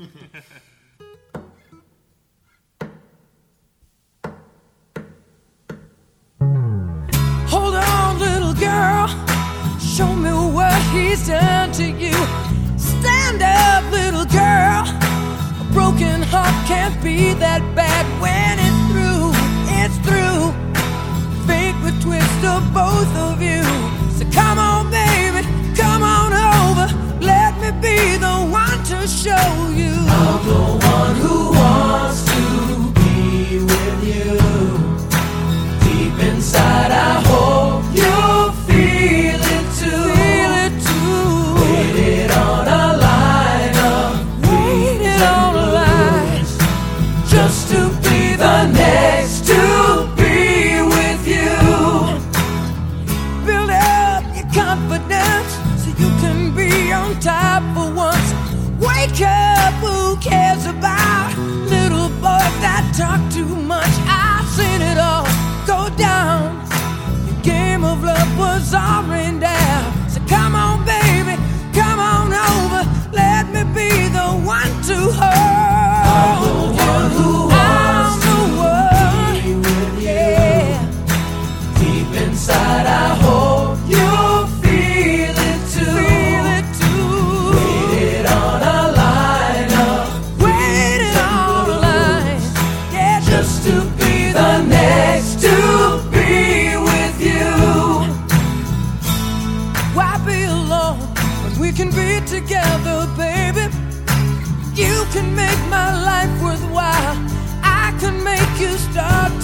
Hold on, little girl. Show me what he's done to you. Stand up, little girl. A broken heart can't be that bad when it's through. It's through. Fake the twist of both of you. So come on, baby. Come on over. Let me be the one to show cares about it together, baby. You can make my life worthwhile. I can make you start.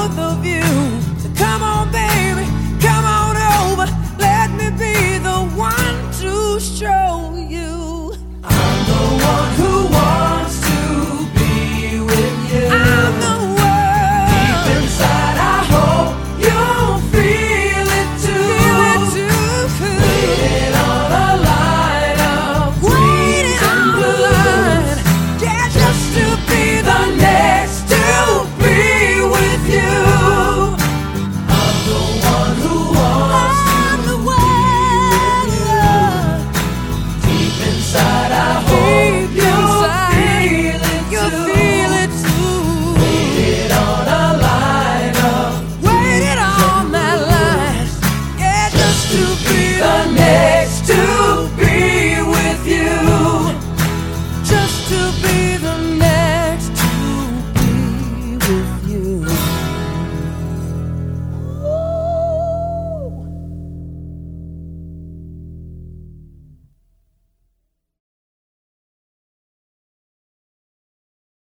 both of you. So come on, baby, come on over. Let me be the one to show.